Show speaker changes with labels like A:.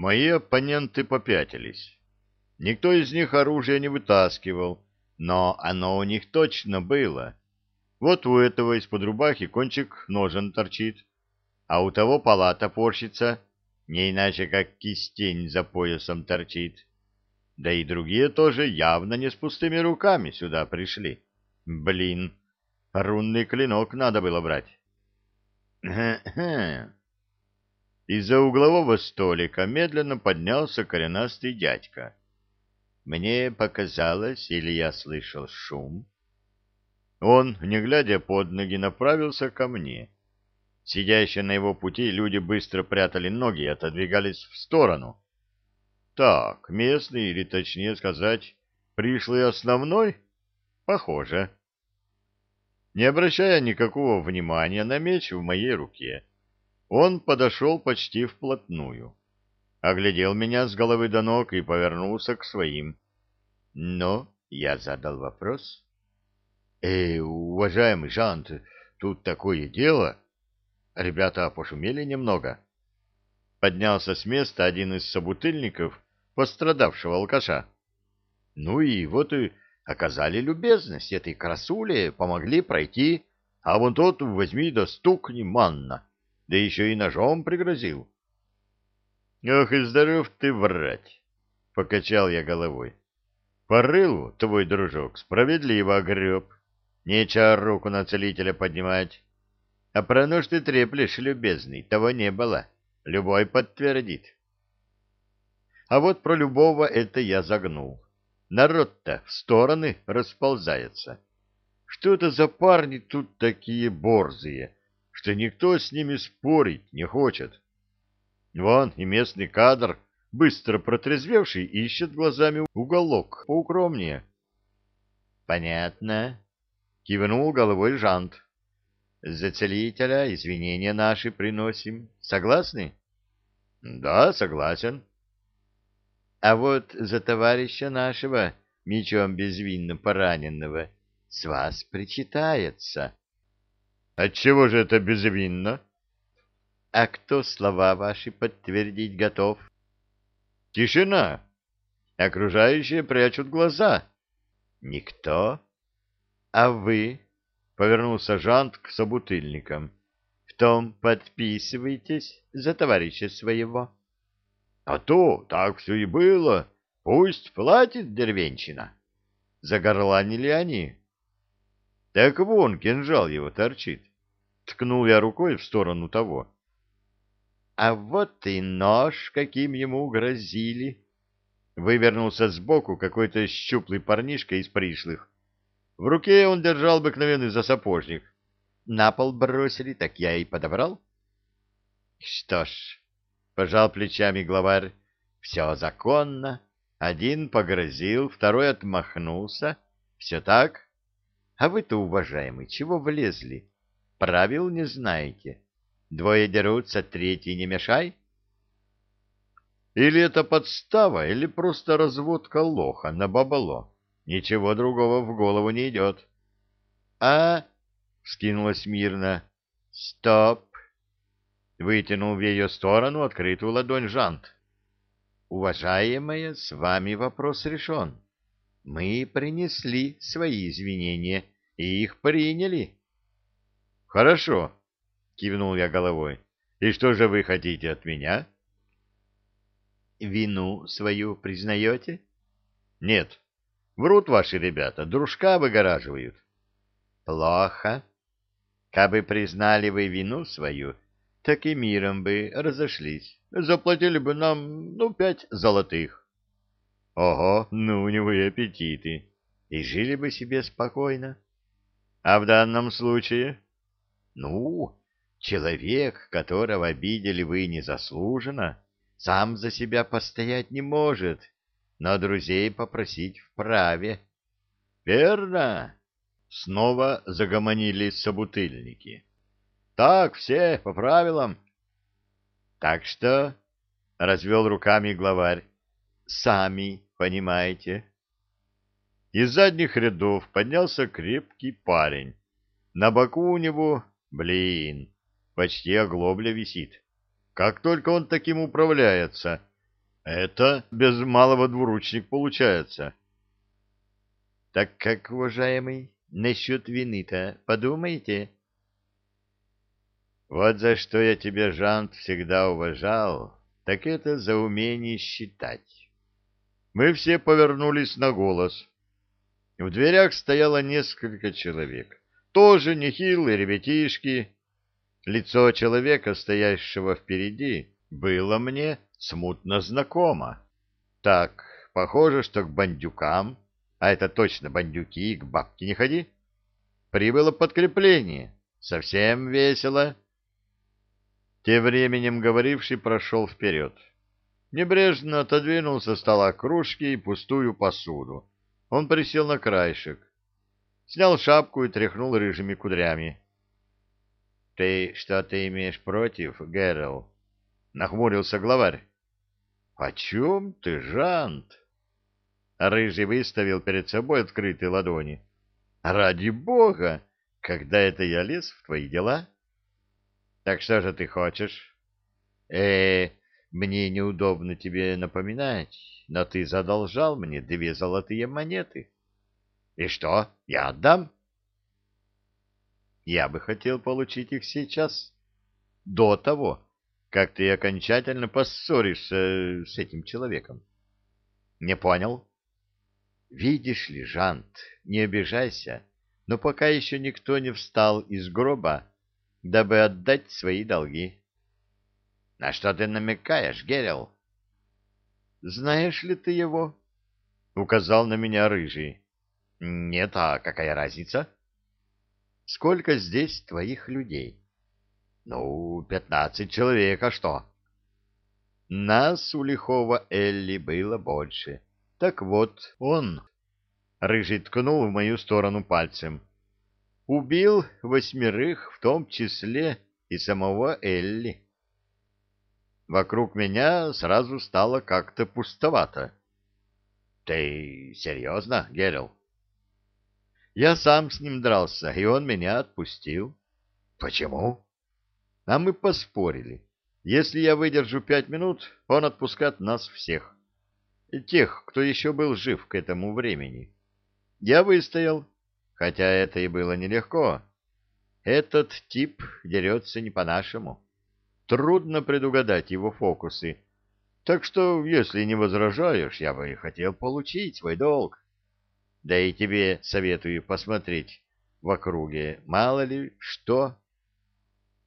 A: Мои оппоненты попятились. Никто из них оружие не вытаскивал, но оно у них точно было. Вот у этого из-под рубахи кончик ножен торчит, а у того палата порщится, не иначе как кистень за поясом торчит. Да и другие тоже явно не с пустыми руками сюда пришли. Блин, рунный клинок надо было брать. Из-за углового столика медленно поднялся коренастый дядька. Мне показалось, или я слышал шум. Он, не глядя под ноги, направился ко мне. Сидящие на его пути люди быстро прятали ноги и отодвигались в сторону. Так, местный, или точнее сказать, пришлый основной? Похоже. Не обращая никакого внимания на меч в моей руке, он подошел почти вплотную оглядел меня с головы до ног и повернулся к своим. Но я задал вопрос. «Эй, уважаемый Жант, тут такое дело!» Ребята пошумели немного. Поднялся с места один из собутыльников, пострадавшего алкаша. Ну и вот и оказали любезность этой красуле, помогли пройти, а вон тот возьми да стукни манна, да еще и ножом пригрозил. — Ох и здоров ты врать! — покачал я головой. — По рылу твой дружок справедливо огреб. Нечего руку на целителя поднимать. А про нож ты треплешь, любезный, того не было. Любой подтвердит. А вот про любого это я загнул. Народ-то в стороны расползается. Что это за парни тут такие борзые, что никто с ними спорить не хочет? Вон и местный кадр, быстро протрезвевший, ищет глазами уголок поукромнее. — Понятно, — кивнул головой Жант. — За целителя извинения наши приносим. Согласны? — Да, согласен. — А вот за товарища нашего, мечом безвинно пораненного, с вас причитается. — Отчего же это безвинно? — а кто слова ваши подтвердить готов? Тишина. Окружающие прячут глаза. Никто. А вы, повернулся Жант к собутыльникам, в том подписываетесь за товарища своего. А то так все и было. Пусть платит деревенщина. Загорланили они. Так вон кинжал его торчит. Ткнул я рукой в сторону того. А вот и нож, каким ему грозили. Вывернулся сбоку какой-то щуплый парнишка из пришлых. В руке он держал обыкновенный засапожник. На пол бросили, так я и подобрал. Что ж, пожал плечами главарь, все законно. Один погрозил, второй отмахнулся. Все так? А вы-то, уважаемый, чего влезли? Правил не знаете. Двое дерутся, третий не мешай. Или это подстава, или просто разводка лоха на бабало. Ничего другого в голову не идет. — А? — скинулась мирно. — Стоп! — вытянул в ее сторону открытую ладонь Жант. — Уважаемая, с вами вопрос решен. Мы принесли свои извинения и их приняли. — Хорошо. кивнул я головой. И что же вы хотите от меня? Вину свою признаете? Нет. Врут ваши ребята, дружка выгораживают. Плохо. Кабы признали вы вину свою, так и миром бы разошлись. Заплатили бы нам, ну, пять золотых. Ого, ну, у него и аппетиты. И жили бы себе спокойно. А в данном случае? Ну, Человек, которого обидели вы незаслуженно, сам за себя постоять не может, но друзей попросить вправе. — Верно! — снова загомонили собутыльники. — Так, все, по правилам. — Так что, — развел руками главарь, — сами понимаете. Из задних рядов поднялся крепкий парень. На боку у него, блин, почти оглобля висит. Как только он таким управляется, Это без малого двуручник получается.
B: Так как, уважаемый, насчет вины-то подумайте.
A: Вот за что я тебя, Жант, всегда уважал, так это за умение считать. Мы все повернулись на голос. В дверях стояло несколько человек. Тоже нехилые ребятишки. Лицо человека, стоящего впереди, было мне смутно знакомо. Так, похоже, что к бандюкам, а это точно бандюки, к бабке не ходи, прибыло подкрепление. Совсем весело. Тем временем говоривший прошел вперед. Небрежно отодвинул со стола кружки и пустую посуду. Он присел на краешек. Снял шапку и тряхнул рыжими кудрями. — Ты что-то имеешь против, Гэрол? — нахмурился главарь. — О чем ты, Жант? Рыжий выставил перед собой открытые ладони. — Ради бога! Когда это я лез в твои дела? — Так что же ты хочешь? э мне неудобно тебе напоминать, но ты задолжал мне две золотые монеты. И что, я отдам? Я бы хотел получить их сейчас, до того, как ты окончательно поссоришься с этим человеком. Не понял? Видишь ли, Жант, не обижайся, но пока еще никто не встал из гроба, дабы отдать свои долги. На что ты намекаешь, Герил? Знаешь ли ты его? Указал на меня рыжий. Нет, а какая разница? Сколько здесь твоих людей? Ну, пятнадцать человек, а что? Нас у лихого Элли было больше. Так вот, он... Рыжий ткнул в мою сторону пальцем. Убил восьмерых, в том числе и самого Элли. Вокруг меня сразу стало как-то пустовато. — Ты серьезно, Герил? Я сам с ним дрался, и он меня отпустил. — Почему? — А мы поспорили. Если я выдержу пять минут, он отпускает нас всех. Тех, кто еще был жив к этому времени. Я выстоял, хотя это и было нелегко. Этот тип дерется не по-нашему. Трудно предугадать его фокусы. Так что, если не возражаешь, я бы хотел получить свой долг. Да и тебе советую посмотреть в округе, мало ли что